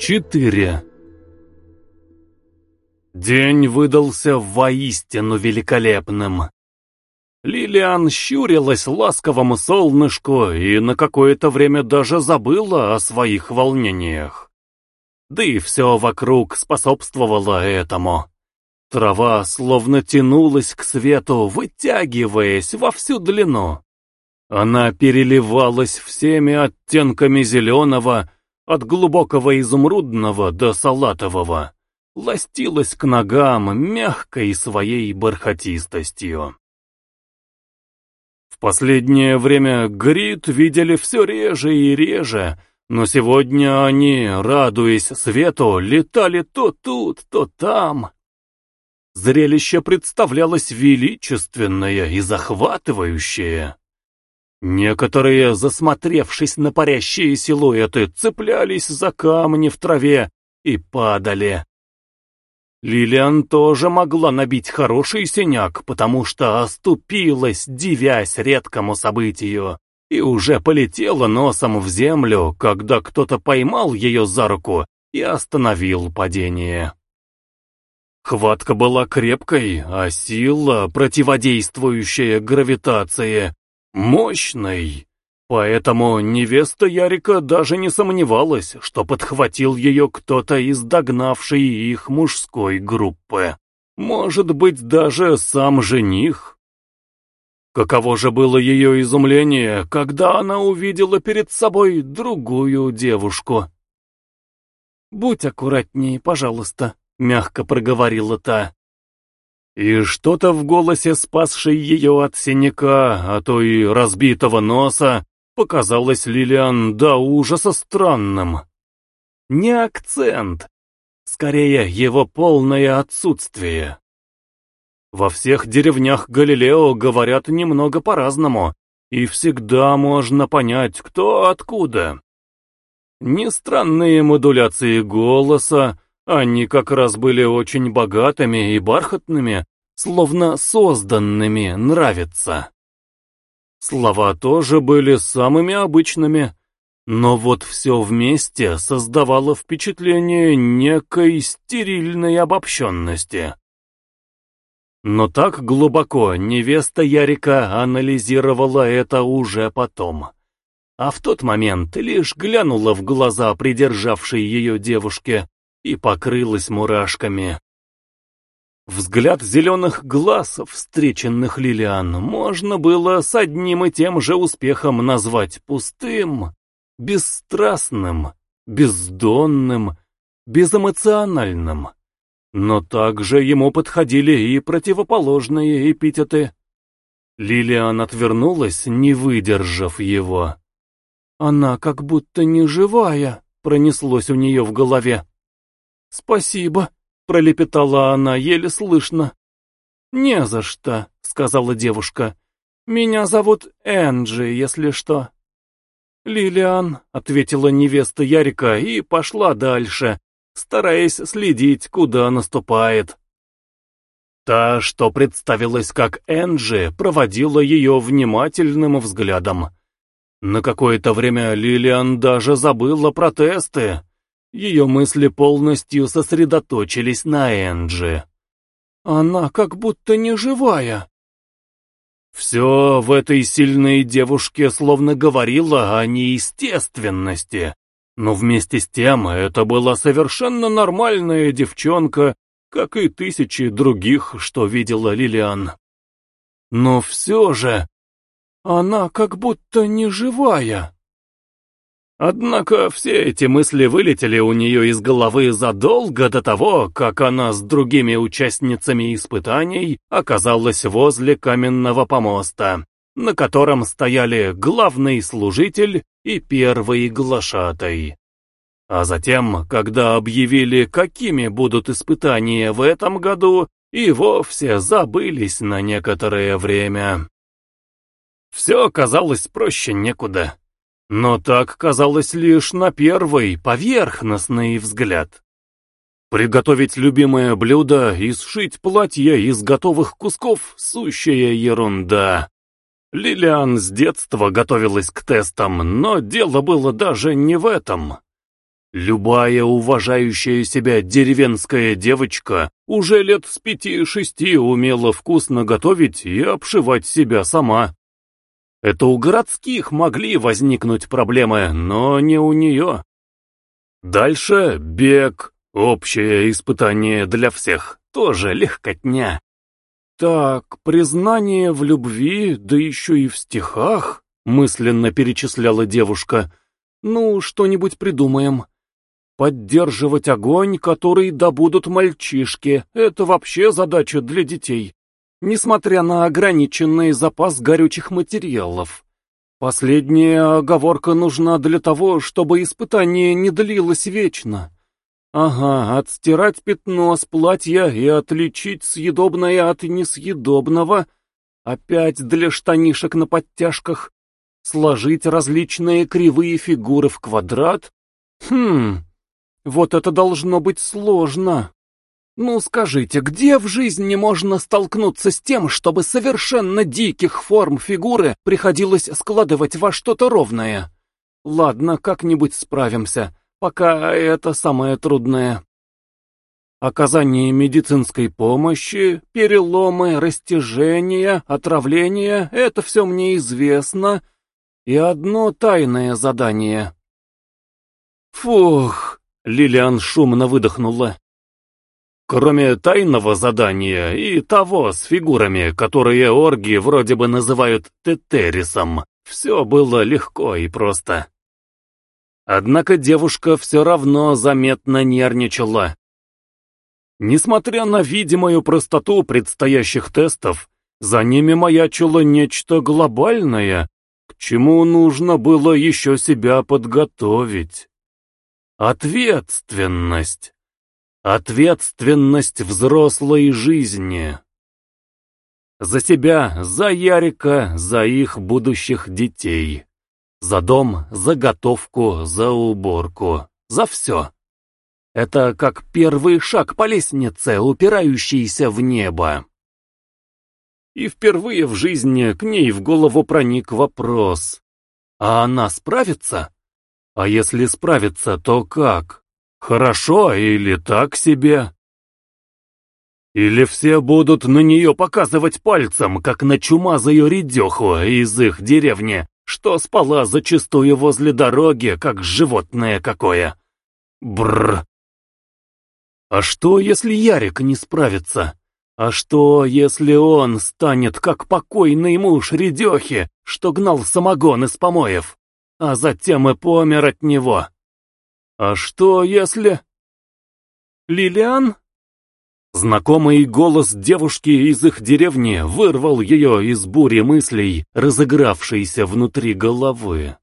4. День выдался воистину великолепным. Лилиан щурилась ласковому солнышку и на какое-то время даже забыла о своих волнениях. Да и все вокруг способствовало этому. Трава словно тянулась к свету, вытягиваясь во всю длину. Она переливалась всеми оттенками зеленого, от глубокого изумрудного до салатового, ластилась к ногам мягкой своей бархатистостью. В последнее время Грит видели все реже и реже, но сегодня они, радуясь свету, летали то тут, то там. Зрелище представлялось величественное и захватывающее. Некоторые, засмотревшись на парящие силуэты, цеплялись за камни в траве и падали. Лилиан тоже могла набить хороший синяк, потому что оступилась, дивясь редкому событию, и уже полетела носом в землю, когда кто-то поймал ее за руку и остановил падение. Хватка была крепкой, а сила, противодействующая гравитации, мощной. Поэтому невеста Ярика даже не сомневалась, что подхватил ее кто-то из догнавшей их мужской группы. Может быть, даже сам жених. Каково же было ее изумление, когда она увидела перед собой другую девушку. «Будь аккуратнее, пожалуйста», — мягко проговорила та. И что-то в голосе, спасшей ее от синяка, а то и разбитого носа, показалось Лилиан до ужаса странным. Не акцент, скорее его полное отсутствие. Во всех деревнях Галилео говорят немного по-разному, и всегда можно понять, кто откуда. Не странные модуляции голоса, они как раз были очень богатыми и бархатными, словно созданными нравится. Слова тоже были самыми обычными, но вот все вместе создавало впечатление некой стерильной обобщенности. Но так глубоко невеста Ярика анализировала это уже потом. А в тот момент лишь глянула в глаза придержавшей ее девушке и покрылась мурашками. Взгляд зеленых глаз, встреченных Лилиан, можно было с одним и тем же успехом назвать пустым, бесстрастным, бездонным, безэмоциональным. Но также ему подходили и противоположные эпитеты. Лилиан отвернулась, не выдержав его. «Она как будто не живая», — пронеслось у нее в голове. «Спасибо», пролепетала она еле слышно. «Не за что», — сказала девушка. «Меня зовут Энджи, если что». «Лилиан», — ответила невеста Ярика и пошла дальше, стараясь следить, куда наступает. Та, что представилась как Энджи, проводила ее внимательным взглядом. На какое-то время Лилиан даже забыла протесты. Ее мысли полностью сосредоточились на Энджи. Она как будто не живая. Все в этой сильной девушке словно говорило о неестественности, но вместе с тем это была совершенно нормальная девчонка, как и тысячи других, что видела Лилиан. Но все же она как будто не живая. Однако все эти мысли вылетели у нее из головы задолго до того, как она с другими участницами испытаний оказалась возле каменного помоста, на котором стояли главный служитель и первый глашатай. А затем, когда объявили, какими будут испытания в этом году, и вовсе забылись на некоторое время. Все казалось проще некуда. Но так казалось лишь на первый, поверхностный взгляд. Приготовить любимое блюдо и сшить платье из готовых кусков — сущая ерунда. Лилиан с детства готовилась к тестам, но дело было даже не в этом. Любая уважающая себя деревенская девочка уже лет с пяти-шести умела вкусно готовить и обшивать себя сама. Это у городских могли возникнуть проблемы, но не у нее. Дальше бег, общее испытание для всех, тоже легкотня. Так, признание в любви, да еще и в стихах, мысленно перечисляла девушка. Ну, что-нибудь придумаем. Поддерживать огонь, который добудут мальчишки, это вообще задача для детей, несмотря на ограниченный запас горючих материалов. Последняя оговорка нужна для того, чтобы испытание не длилось вечно. Ага, отстирать пятно с платья и отличить съедобное от несъедобного, опять для штанишек на подтяжках, сложить различные кривые фигуры в квадрат. Хм, вот это должно быть сложно. Ну скажите, где в жизни можно столкнуться с тем, чтобы совершенно диких форм фигуры приходилось складывать во что-то ровное? Ладно, как-нибудь справимся, пока это самое трудное. Оказание медицинской помощи, переломы, растяжения, отравления — это все мне известно. И одно тайное задание. Фух! Лилиан шумно выдохнула. Кроме тайного задания и того с фигурами, которые орги вроде бы называют тетерисом, все было легко и просто. Однако девушка все равно заметно нервничала. Несмотря на видимую простоту предстоящих тестов, за ними маячило нечто глобальное, к чему нужно было еще себя подготовить. Ответственность. Ответственность взрослой жизни. За себя, за Ярика, за их будущих детей. За дом, за готовку, за уборку. За все. Это как первый шаг по лестнице, упирающийся в небо. И впервые в жизни к ней в голову проник вопрос. А она справится? А если справиться, то как? Хорошо или так себе? Или все будут на нее показывать пальцем, как на чумазую редеху из их деревни, что спала зачастую возле дороги, как животное какое. Бррр. А что, если Ярик не справится? А что, если он станет как покойный муж редехи, что гнал самогон из помоев? а затем и помер от него. А что если... Лилиан? Знакомый голос девушки из их деревни вырвал ее из бури мыслей, разыгравшейся внутри головы.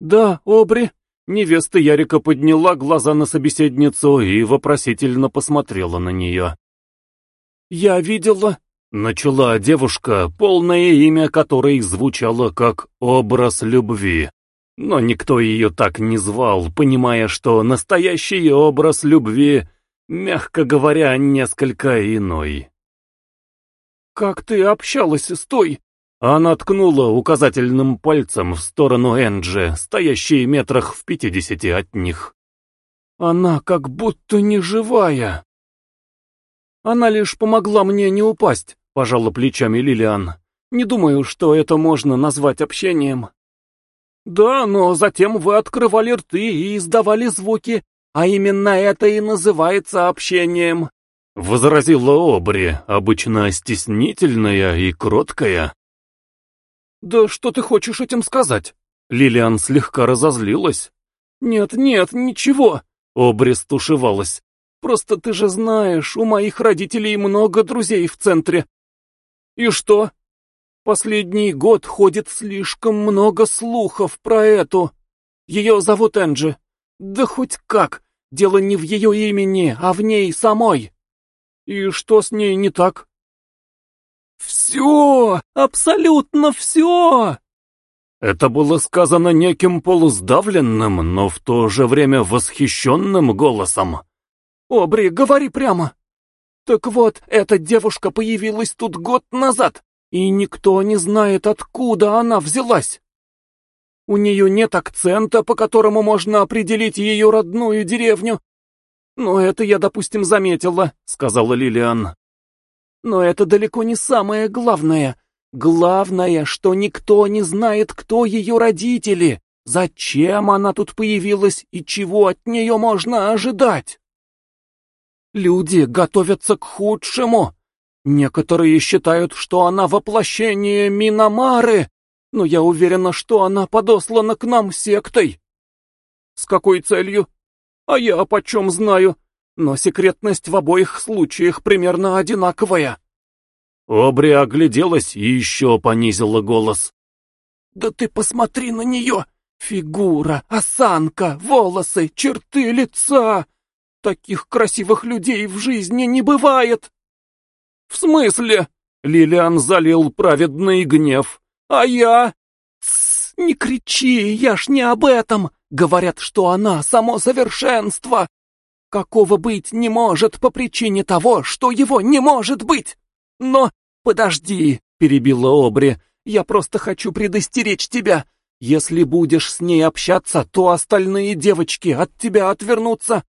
«Да, Обри», — невеста Ярика подняла глаза на собеседницу и вопросительно посмотрела на нее. «Я видела...» — начала девушка, полное имя которой звучало как «образ любви». Но никто ее так не звал, понимая, что настоящий образ любви, мягко говоря, несколько иной. «Как ты общалась с той?» Она ткнула указательным пальцем в сторону Энджи, стоящей метрах в пятидесяти от них. «Она как будто не живая». «Она лишь помогла мне не упасть», — пожала плечами Лилиан. «Не думаю, что это можно назвать общением». «Да, но затем вы открывали рты и издавали звуки, а именно это и называется общением», — возразила Обри, обычно стеснительная и кроткая. «Да что ты хочешь этим сказать?» Лилиан слегка разозлилась. «Нет, нет, ничего», — Обри стушевалась. «Просто ты же знаешь, у моих родителей много друзей в центре». «И что?» Последний год ходит слишком много слухов про эту. Ее зовут Энджи. Да хоть как, дело не в ее имени, а в ней самой. И что с ней не так? Все, абсолютно все! Это было сказано неким полусдавленным, но в то же время восхищенным голосом. «Обри, говори прямо!» «Так вот, эта девушка появилась тут год назад, и никто не знает, откуда она взялась. У нее нет акцента, по которому можно определить ее родную деревню. Но это я, допустим, заметила, сказала Лилиан. Но это далеко не самое главное. Главное, что никто не знает, кто ее родители, зачем она тут появилась и чего от нее можно ожидать. Люди готовятся к худшему. Некоторые считают, что она воплощение Миномары, но я уверена, что она подослана к нам сектой. С какой целью? А я почем знаю, но секретность в обоих случаях примерно одинаковая. Обри огляделась и еще понизила голос. «Да ты посмотри на нее! Фигура, осанка, волосы, черты лица! Таких красивых людей в жизни не бывает!» «В смысле?» — Лилиан залил праведный гнев. А я... Не кричи, я ж не об этом. Говорят, что она само совершенство. Какого быть не может по причине того, что его не может быть. Но подожди, перебила Обри, я просто хочу предостеречь тебя. Если будешь с ней общаться, то остальные девочки от тебя отвернутся.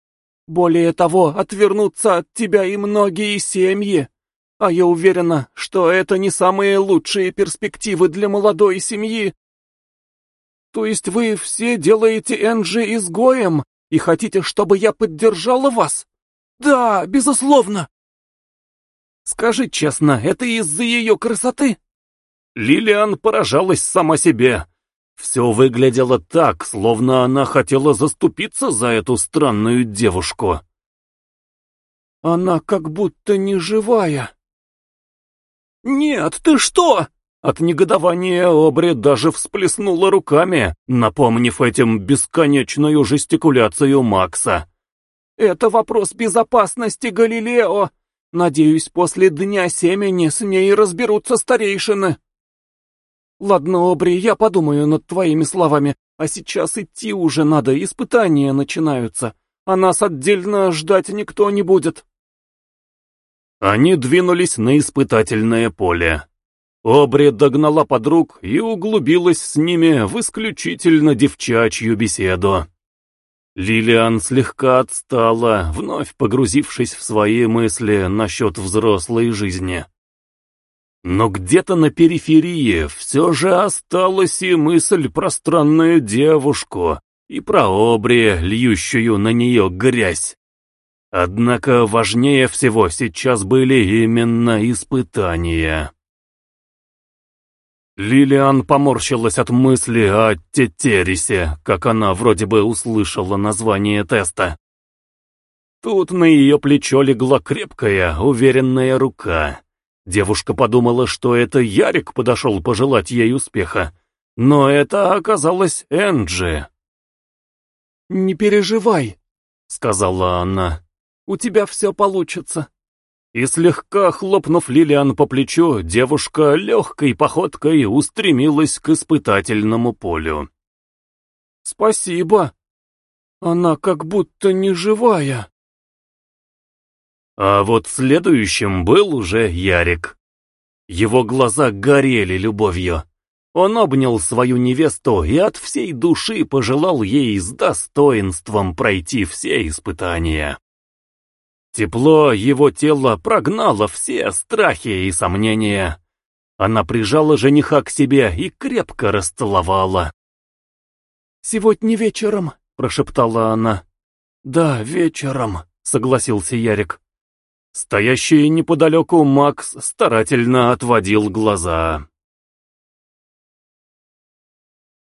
Более того, отвернутся от тебя и многие семьи. А я уверена, что это не самые лучшие перспективы для молодой семьи. То есть вы все делаете Энджи изгоем и хотите, чтобы я поддержала вас? Да, безусловно. Скажи честно, это из-за ее красоты? Лилиан поражалась сама себе. Все выглядело так, словно она хотела заступиться за эту странную девушку. Она как будто не живая. «Нет, ты что?» От негодования Обри даже всплеснула руками, напомнив этим бесконечную жестикуляцию Макса. «Это вопрос безопасности, Галилео. Надеюсь, после Дня Семени с ней разберутся старейшины». «Ладно, Обри, я подумаю над твоими словами, а сейчас идти уже надо, испытания начинаются, а нас отдельно ждать никто не будет». Они двинулись на испытательное поле. Обри догнала подруг и углубилась с ними в исключительно девчачью беседу. Лилиан слегка отстала, вновь погрузившись в свои мысли насчет взрослой жизни. Но где-то на периферии все же осталась и мысль про странную девушку и про Обри, льющую на нее грязь. Однако важнее всего сейчас были именно испытания. Лилиан поморщилась от мысли о Тетерисе, как она вроде бы услышала название теста. Тут на ее плечо легла крепкая, уверенная рука. Девушка подумала, что это Ярик подошел пожелать ей успеха, но это оказалось Энджи. «Не переживай», — сказала она. У тебя все получится». И слегка хлопнув Лилиан по плечу, девушка легкой походкой устремилась к испытательному полю. «Спасибо. Она как будто не живая». А вот следующим был уже Ярик. Его глаза горели любовью. Он обнял свою невесту и от всей души пожелал ей с достоинством пройти все испытания. Тепло его тела прогнало все страхи и сомнения. Она прижала жениха к себе и крепко расцеловала. «Сегодня вечером», — прошептала она. «Да, вечером», — согласился Ярик. Стоящий неподалеку Макс старательно отводил глаза.